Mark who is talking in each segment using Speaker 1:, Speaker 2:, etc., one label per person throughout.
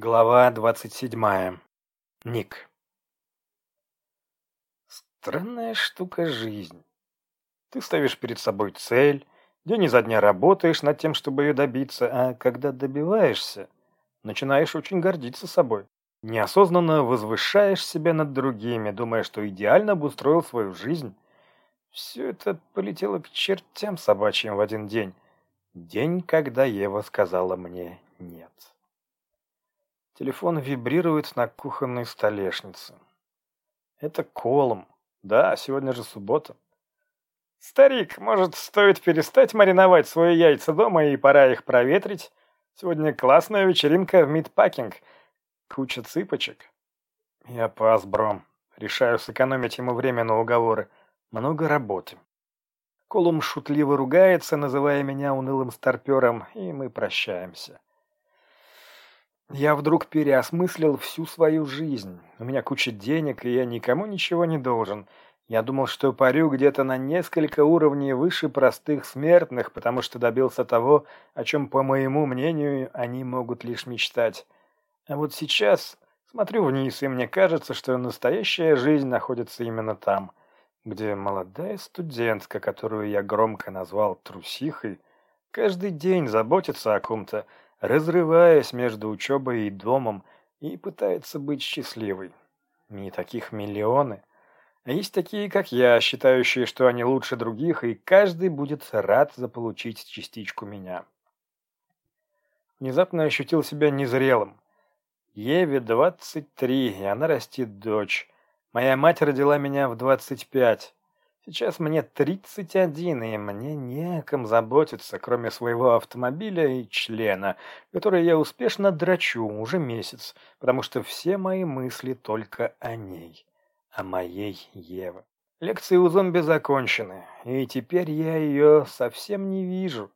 Speaker 1: Глава двадцать седьмая. Ник. Странная штука жизнь. Ты ставишь перед собой цель, день изо дня работаешь над тем, чтобы ее добиться, а когда добиваешься, начинаешь очень гордиться собой. Неосознанно возвышаешь себя над другими, думая, что идеально обустроил свою жизнь. Все это полетело к чертям собачьим в один день. День, когда Ева сказала мне «нет». Телефон вибрирует на кухонной столешнице. Это Колом. Да, сегодня же суббота. Старик, может, стоит перестать мариновать свои яйца дома и пора их проветрить? Сегодня классная вечеринка в мидпакинг. Куча цыпочек. Я пас, Бром. Решаю сэкономить ему время на уговоры. Много работы. Колум шутливо ругается, называя меня унылым старпером, и мы прощаемся. Я вдруг переосмыслил всю свою жизнь. У меня куча денег, и я никому ничего не должен. Я думал, что парю где-то на несколько уровней выше простых смертных, потому что добился того, о чем, по моему мнению, они могут лишь мечтать. А вот сейчас смотрю вниз, и мне кажется, что настоящая жизнь находится именно там, где молодая студентка, которую я громко назвал трусихой, каждый день заботится о ком-то, разрываясь между учебой и домом, и пытается быть счастливой. Не таких миллионы. А есть такие, как я, считающие, что они лучше других, и каждый будет рад заполучить частичку меня. Внезапно ощутил себя незрелым. Еве 23, и она растит дочь. Моя мать родила меня в 25. Сейчас мне 31, и мне не о ком заботиться, кроме своего автомобиля и члена, который я успешно драчу уже месяц, потому что все мои мысли только о ней, о моей Еве. Лекции у зомби закончены, и теперь я ее совсем не вижу.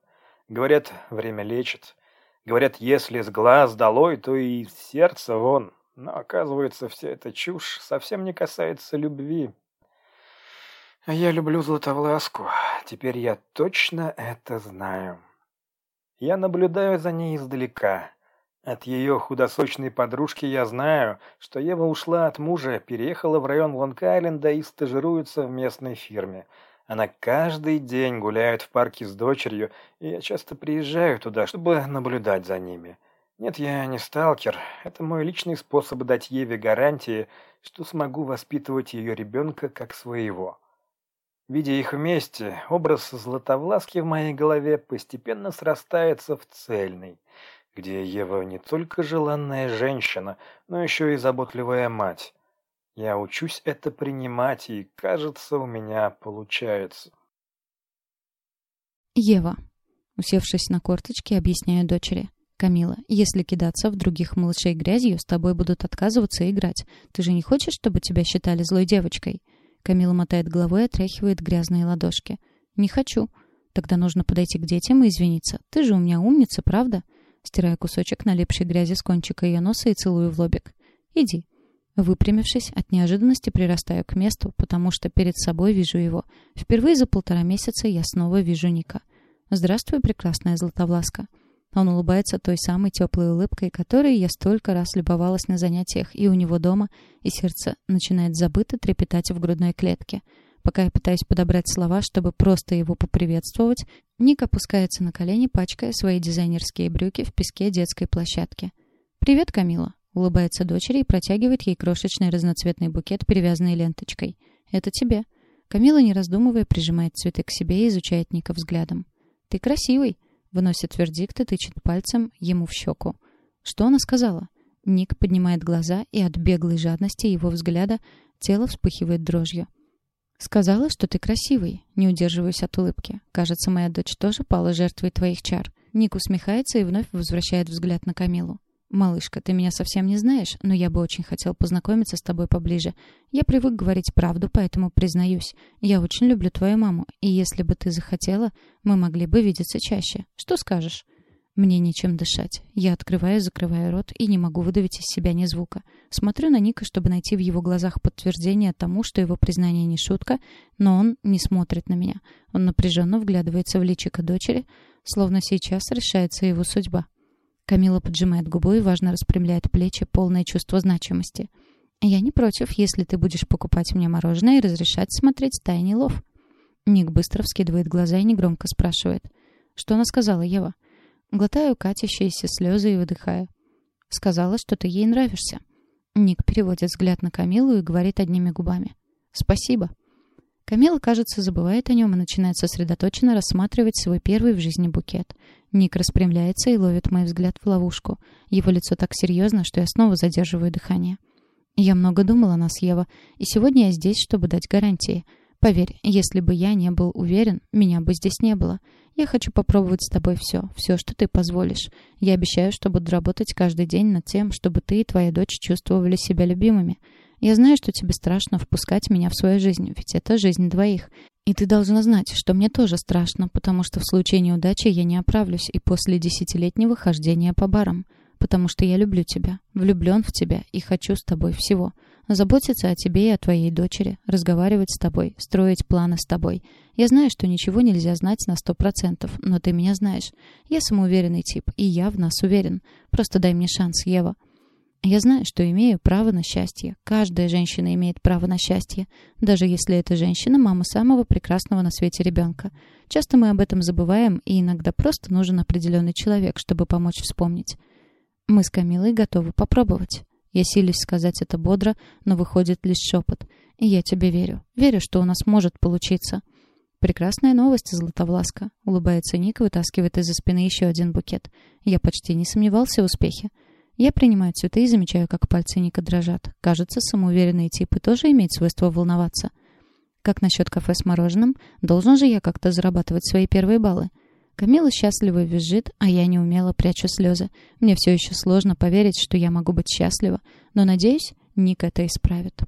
Speaker 1: Говорят, время лечит. Говорят, если с глаз долой, то и сердце вон. Но оказывается, вся эта чушь совсем не касается любви. Я люблю Златовласку. Теперь я точно это знаю. Я наблюдаю за ней издалека. От ее худосочной подружки я знаю, что Ева ушла от мужа, переехала в район Лонг-Айленда и стажируется в местной фирме. Она каждый день гуляет в парке с дочерью, и я часто приезжаю туда, чтобы наблюдать за ними. Нет, я не сталкер. Это мой личный способ дать Еве гарантии, что смогу воспитывать ее ребенка как своего. Видя их вместе, образ Златовласки в моей голове постепенно срастается в цельный, где Ева не только желанная женщина, но еще и заботливая мать. Я учусь это принимать, и, кажется, у меня получается.
Speaker 2: Ева. Усевшись на корточки, объясняю дочери. «Камила, если кидаться в других малышей грязью, с тобой будут отказываться играть. Ты же не хочешь, чтобы тебя считали злой девочкой?» Камила мотает головой и отряхивает грязные ладошки. «Не хочу. Тогда нужно подойти к детям и извиниться. Ты же у меня умница, правда?» Стирая кусочек налипшей грязи с кончика ее носа и целую в лобик. «Иди». Выпрямившись, от неожиданности прирастаю к месту, потому что перед собой вижу его. Впервые за полтора месяца я снова вижу Ника. «Здравствуй, прекрасная Златовласка». Он улыбается той самой теплой улыбкой, которой я столько раз любовалась на занятиях и у него дома, и сердце начинает забыто трепетать в грудной клетке. Пока я пытаюсь подобрать слова, чтобы просто его поприветствовать, Ник опускается на колени, пачкая свои дизайнерские брюки в песке детской площадки. «Привет, Камила!» — улыбается дочери и протягивает ей крошечный разноцветный букет, перевязанный ленточкой. «Это тебе». Камила, не раздумывая, прижимает цветы к себе и изучает Ника взглядом. «Ты красивый!» Выносит вердикт и тычет пальцем ему в щеку. Что она сказала? Ник поднимает глаза, и от беглой жадности его взгляда тело вспыхивает дрожью. «Сказала, что ты красивый». Не удерживаюсь от улыбки. «Кажется, моя дочь тоже пала жертвой твоих чар». Ник усмехается и вновь возвращает взгляд на Камилу. «Малышка, ты меня совсем не знаешь, но я бы очень хотел познакомиться с тобой поближе. Я привык говорить правду, поэтому признаюсь. Я очень люблю твою маму, и если бы ты захотела, мы могли бы видеться чаще. Что скажешь?» Мне нечем дышать. Я открываю, закрываю рот и не могу выдавить из себя ни звука. Смотрю на Ника, чтобы найти в его глазах подтверждение тому, что его признание не шутка, но он не смотрит на меня. Он напряженно вглядывается в личико дочери, словно сейчас решается его судьба. Камила поджимает губу и важно распрямляет плечи, полное чувство значимости. «Я не против, если ты будешь покупать мне мороженое и разрешать смотреть «Тайный лов». Ник быстро вскидывает глаза и негромко спрашивает. «Что она сказала, Ева?» Глотаю катящиеся слезы и выдыхаю. «Сказала, что ты ей нравишься». Ник переводит взгляд на Камилу и говорит одними губами. «Спасибо». Камила, кажется, забывает о нем и начинает сосредоточенно рассматривать свой первый в жизни букет. Ник распрямляется и ловит мой взгляд в ловушку. Его лицо так серьезно, что я снова задерживаю дыхание. Я много думала о нас, Ева, и сегодня я здесь, чтобы дать гарантии. Поверь, если бы я не был уверен, меня бы здесь не было. Я хочу попробовать с тобой все, все, что ты позволишь. Я обещаю, что буду работать каждый день над тем, чтобы ты и твоя дочь чувствовали себя любимыми. Я знаю, что тебе страшно впускать меня в свою жизнь, ведь это жизнь двоих. И ты должна знать, что мне тоже страшно, потому что в случае неудачи я не оправлюсь и после десятилетнего хождения по барам. Потому что я люблю тебя, влюблен в тебя и хочу с тобой всего. Заботиться о тебе и о твоей дочери, разговаривать с тобой, строить планы с тобой. Я знаю, что ничего нельзя знать на сто процентов, но ты меня знаешь. Я самоуверенный тип, и я в нас уверен. Просто дай мне шанс, Ева. Я знаю, что имею право на счастье. Каждая женщина имеет право на счастье, даже если эта женщина мама самого прекрасного на свете ребенка. Часто мы об этом забываем, и иногда просто нужен определенный человек, чтобы помочь вспомнить. Мы с Камилой готовы попробовать. Я силюсь сказать это бодро, но выходит лишь шепот. И я тебе верю. Верю, что у нас может получиться. Прекрасная новость, Златовласка. Улыбается Ник вытаскивает из-за спины еще один букет. Я почти не сомневался в успехе. Я принимаю цветы и замечаю, как пальцы Ника дрожат. Кажется, самоуверенные типы тоже имеют свойство волноваться. Как насчет кафе с мороженым? Должен же я как-то зарабатывать свои первые баллы. Камила счастливо визжит, а я неумело прячу слезы. Мне все еще сложно поверить, что я могу быть счастлива, но, надеюсь, Ник это исправит.